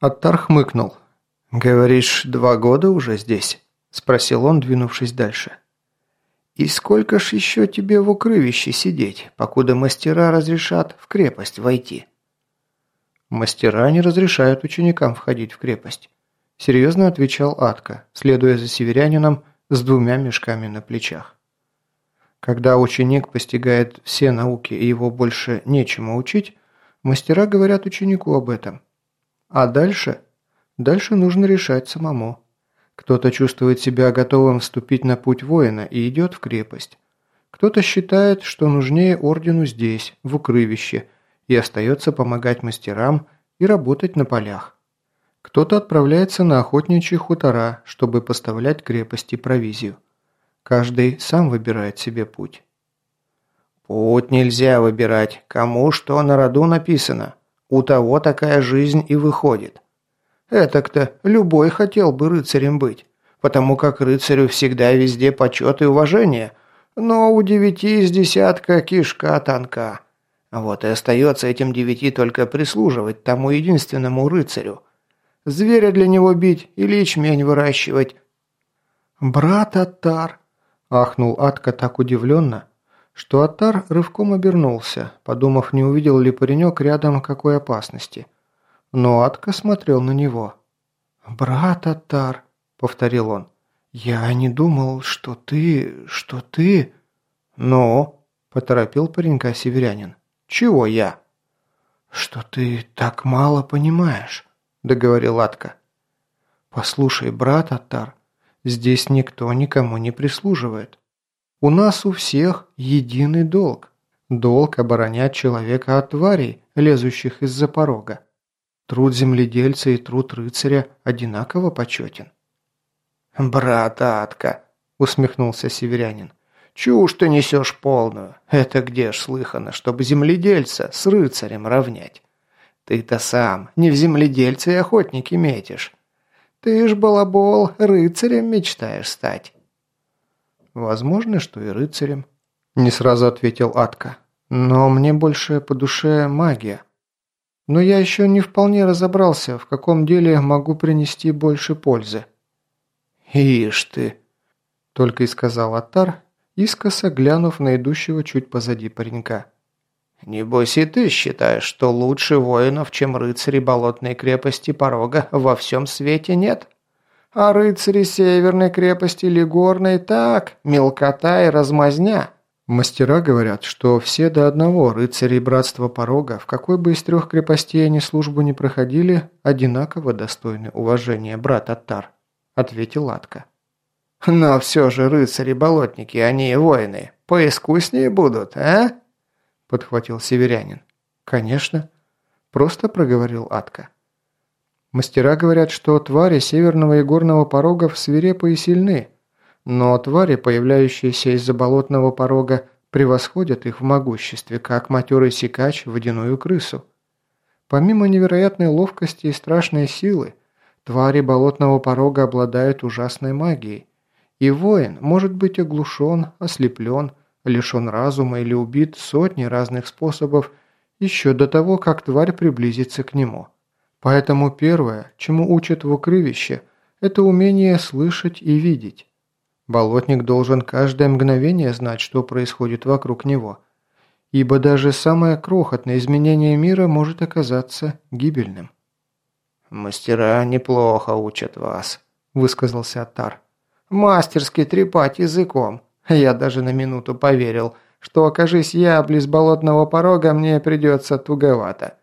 Аттар хмыкнул. «Говоришь, два года уже здесь?» – спросил он, двинувшись дальше. «И сколько ж еще тебе в укрывище сидеть, покуда мастера разрешат в крепость войти?» «Мастера не разрешают ученикам входить в крепость», – серьезно отвечал Атка, следуя за северянином с двумя мешками на плечах. Когда ученик постигает все науки и его больше нечему учить, мастера говорят ученику об этом – а дальше? Дальше нужно решать самому. Кто-то чувствует себя готовым вступить на путь воина и идет в крепость. Кто-то считает, что нужнее ордену здесь, в укрывище, и остается помогать мастерам и работать на полях. Кто-то отправляется на охотничьи хутора, чтобы поставлять крепости провизию. Каждый сам выбирает себе путь. «Путь нельзя выбирать. Кому что на роду написано», у того такая жизнь и выходит. Этак-то любой хотел бы рыцарем быть, потому как рыцарю всегда везде почет и уважение, но у девяти из десятка кишка тонка. Вот и остается этим девяти только прислуживать тому единственному рыцарю. Зверя для него бить или ячмень выращивать. «Брат Атар!» – ахнул Атка так удивленно, что Атар рывком обернулся, подумав, не увидел ли паренек рядом какой опасности. Но Атка смотрел на него. «Брат Атар», — повторил он, — «я не думал, что ты... что ты...» «Ну?» — поторопил паренька северянин. «Чего я?» «Что ты так мало понимаешь», — договорил Атка. «Послушай, брат Атар, здесь никто никому не прислуживает. У нас у всех единый долг. Долг оборонять человека от тварей, лезущих из-за порога. Труд земледельца и труд рыцаря одинаково почетен. «Брат Атка», — усмехнулся северянин, — «чушь ты несешь полную. Это где ж слыхано, чтобы земледельца с рыцарем равнять? Ты-то сам не в земледельце и охотники метишь. Ты ж, балабол, рыцарем мечтаешь стать». «Возможно, что и рыцарем», – не сразу ответил Атка. «Но мне больше по душе магия. Но я еще не вполне разобрался, в каком деле могу принести больше пользы». «Ишь ты!» – только и сказал Атар, искоса глянув на идущего чуть позади паренька. «Небось и ты считаешь, что лучше воинов, чем рыцари болотной крепости порога, во всем свете нет?» А рыцари северной крепости Лигорной так, мелкота и размазня. Мастера говорят, что все до одного рыцари Братства Порога, в какой бы из трех крепостей они службу не проходили, одинаково достойны уважения брат Аттар, ответил Латка. Но все же рыцари-болотники, они и воины, поискуснее будут, а? Подхватил северянин. Конечно, просто проговорил Атка. Мастера говорят, что твари северного и горного порогов свирепы и сильны, но твари, появляющиеся из-за болотного порога, превосходят их в могуществе, как матерый сикач водяную крысу. Помимо невероятной ловкости и страшной силы, твари болотного порога обладают ужасной магией, и воин может быть оглушен, ослеплен, лишен разума или убит сотни разных способов еще до того, как тварь приблизится к нему. Поэтому первое, чему учат в укрывище, это умение слышать и видеть. Болотник должен каждое мгновение знать, что происходит вокруг него, ибо даже самое крохотное изменение мира может оказаться гибельным. «Мастера неплохо учат вас», – высказался Атар. «Мастерски трепать языком. Я даже на минуту поверил, что, окажись я близ болотного порога, мне придется туговато.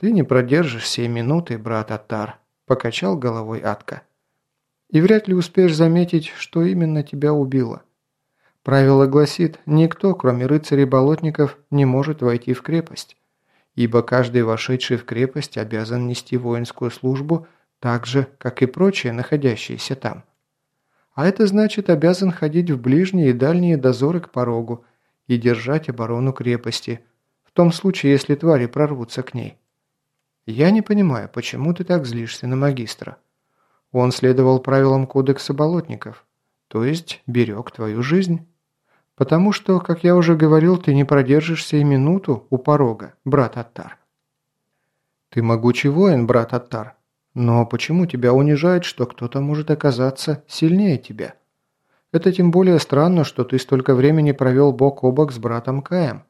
«Ты не продержишься и минуты, брат Атар», – покачал головой Атка. «И вряд ли успеешь заметить, что именно тебя убило. Правило гласит, никто, кроме рыцарей-болотников, не может войти в крепость, ибо каждый вошедший в крепость обязан нести воинскую службу так же, как и прочие, находящиеся там. А это значит, обязан ходить в ближние и дальние дозоры к порогу и держать оборону крепости, в том случае, если твари прорвутся к ней. «Я не понимаю, почему ты так злишься на магистра? Он следовал правилам кодекса болотников, то есть берег твою жизнь. Потому что, как я уже говорил, ты не продержишься и минуту у порога, брат Аттар». «Ты могучий воин, брат Аттар. Но почему тебя унижает, что кто-то может оказаться сильнее тебя? Это тем более странно, что ты столько времени провел бок о бок с братом Каем.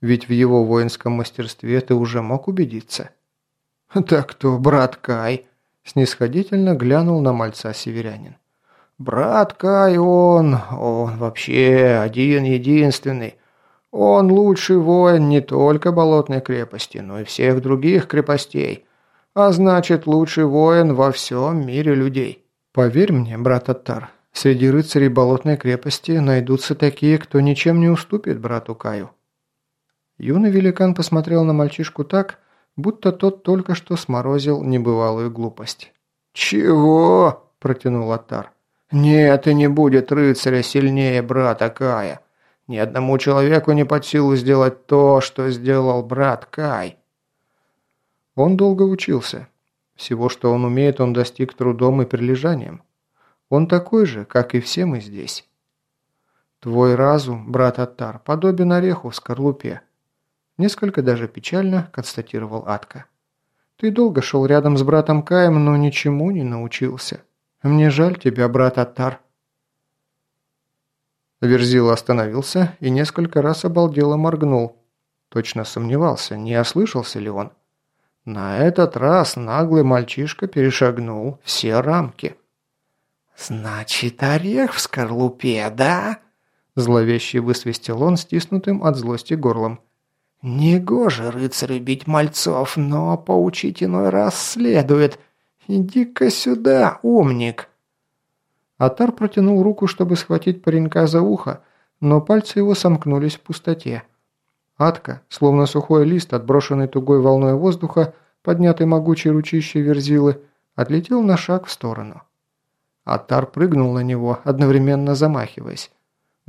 Ведь в его воинском мастерстве ты уже мог убедиться». «Так кто, брат Кай?» – снисходительно глянул на мальца северянин. «Брат Кай, он... он вообще один-единственный. Он лучший воин не только Болотной крепости, но и всех других крепостей. А значит, лучший воин во всем мире людей. Поверь мне, брат Аттар, среди рыцарей Болотной крепости найдутся такие, кто ничем не уступит брату Каю». Юный великан посмотрел на мальчишку так, будто тот только что сморозил небывалую глупость. «Чего?» – протянул Аттар. «Нет, и не будет рыцаря сильнее брата Кая. Ни одному человеку не под силу сделать то, что сделал брат Кай». Он долго учился. Всего, что он умеет, он достиг трудом и прилежанием. Он такой же, как и все мы здесь. Твой разум, брат Аттар, подобен ореху в скорлупе. Несколько даже печально констатировал Атка. «Ты долго шел рядом с братом Каем, но ничему не научился. Мне жаль тебя, брат Аттар». Верзил остановился и несколько раз обалдело моргнул. Точно сомневался, не ослышался ли он. На этот раз наглый мальчишка перешагнул все рамки. «Значит, орех в скорлупе, да?» Зловеще высвистел он стиснутым от злости горлом. «Негоже рыцарю бить мальцов, но поучить иной раз следует. Иди-ка сюда, умник!» Атар протянул руку, чтобы схватить паренька за ухо, но пальцы его сомкнулись в пустоте. Атка, словно сухой лист, отброшенный тугой волной воздуха, поднятый могучей ручищей верзилы, отлетел на шаг в сторону. Атар прыгнул на него, одновременно замахиваясь.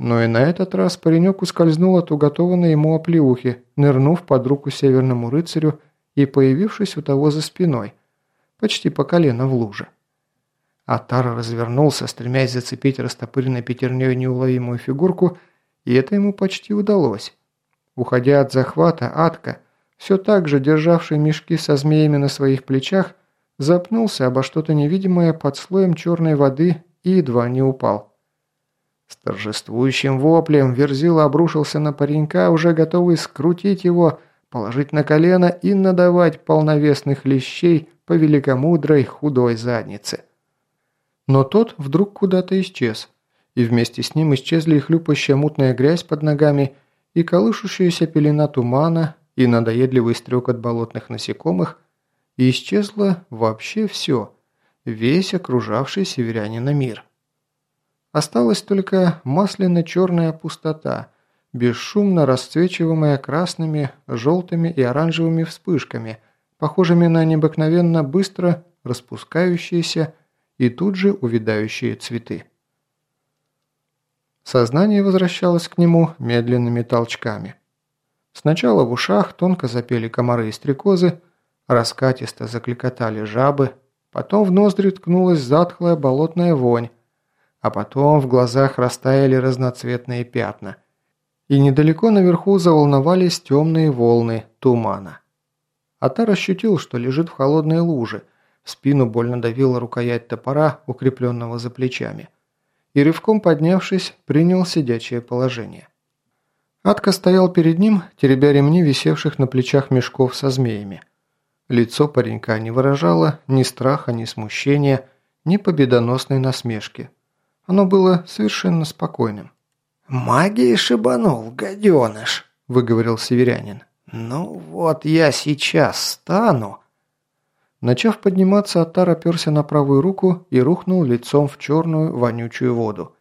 Но и на этот раз паренек ускользнул от уготованной ему оплеухи, нырнув под руку северному рыцарю и появившись у того за спиной, почти по колено в луже. Атар развернулся, стремясь зацепить растопыренной пятерней неуловимую фигурку, и это ему почти удалось. Уходя от захвата, Атка, все так же державший мешки со змеями на своих плечах, запнулся обо что-то невидимое под слоем черной воды и едва не упал. С торжествующим воплем Верзила обрушился на паренька, уже готовый скрутить его, положить на колено и надавать полновесных лещей по великомудрой худой заднице. Но тот вдруг куда-то исчез, и вместе с ним исчезли и хлюпающая мутная грязь под ногами, и колышущаяся пелена тумана, и надоедливый стрек от болотных насекомых, и исчезло вообще все, весь окружавший северянина мир. Осталась только масляно-черная пустота, бесшумно расцвечиваемая красными, желтыми и оранжевыми вспышками, похожими на необыкновенно быстро распускающиеся и тут же увядающие цветы. Сознание возвращалось к нему медленными толчками. Сначала в ушах тонко запели комары и стрекозы, раскатисто закликотали жабы, потом в ноздри ткнулась затхлая болотная вонь, а потом в глазах растаяли разноцветные пятна. И недалеко наверху заволновались темные волны тумана. Атар ощутил, что лежит в холодной луже, в спину больно давила рукоять топора, укрепленного за плечами. И рывком поднявшись, принял сидячее положение. Атка стоял перед ним, теребя ремни висевших на плечах мешков со змеями. Лицо паренька не выражало ни страха, ни смущения, ни победоносной насмешки. Оно было совершенно спокойным. «Магией шибанул, гаденыш», – выговорил северянин. «Ну вот я сейчас стану». Начав подниматься, Аттар оперся на правую руку и рухнул лицом в черную вонючую воду.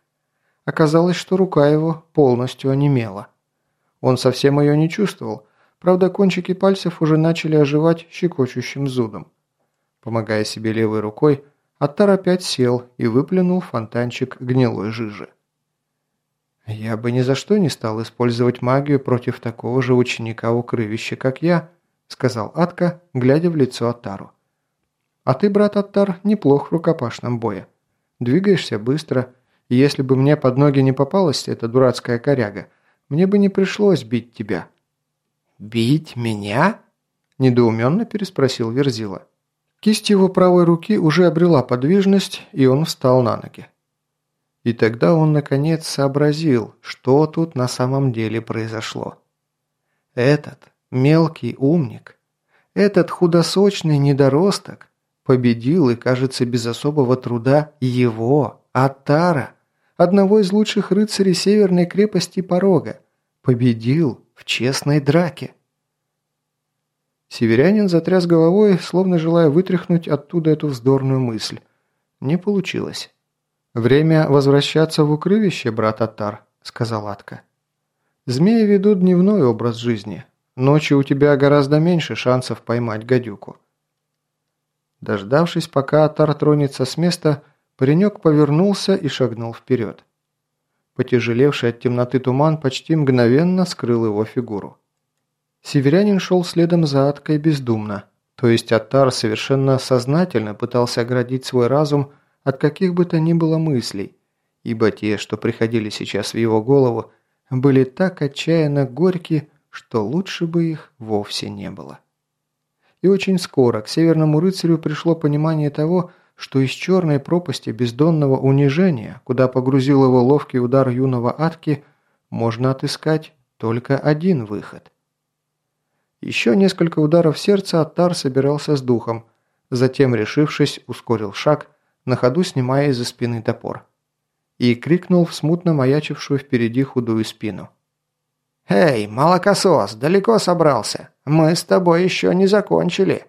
Оказалось, что рука его полностью онемела. Он совсем ее не чувствовал, правда кончики пальцев уже начали оживать щекочущим зудом. Помогая себе левой рукой, Аттар опять сел и выплюнул фонтанчик гнилой жижи. «Я бы ни за что не стал использовать магию против такого же ученика-укрывища, как я», сказал Атка, глядя в лицо Аттару. «А ты, брат Аттар, неплох в рукопашном бое. Двигаешься быстро, и если бы мне под ноги не попалась эта дурацкая коряга, мне бы не пришлось бить тебя». «Бить меня?» Недоуменно переспросил Верзила. Кисть его правой руки уже обрела подвижность, и он встал на ноги. И тогда он, наконец, сообразил, что тут на самом деле произошло. Этот мелкий умник, этот худосочный недоросток победил и, кажется, без особого труда его, Атара, одного из лучших рыцарей северной крепости Порога, победил в честной драке. Северянин затряс головой, словно желая вытряхнуть оттуда эту вздорную мысль. Не получилось. «Время возвращаться в укрывище, брат Атар», — сказал Атка. «Змеи ведут дневной образ жизни. Ночью у тебя гораздо меньше шансов поймать гадюку». Дождавшись, пока Атар тронется с места, паренек повернулся и шагнул вперед. Потяжелевший от темноты туман почти мгновенно скрыл его фигуру. Северянин шел следом за Аткой бездумно, то есть Атар совершенно сознательно пытался оградить свой разум от каких бы то ни было мыслей, ибо те, что приходили сейчас в его голову, были так отчаянно горьки, что лучше бы их вовсе не было. И очень скоро к северному рыцарю пришло понимание того, что из черной пропасти бездонного унижения, куда погрузил его ловкий удар юного Атки, можно отыскать только один выход. Еще несколько ударов сердца Аттар собирался с духом, затем, решившись, ускорил шаг – на ходу снимая из-за спины топор. И крикнул в смутно маячившую впереди худую спину. «Эй, молокосос, далеко собрался? Мы с тобой еще не закончили!»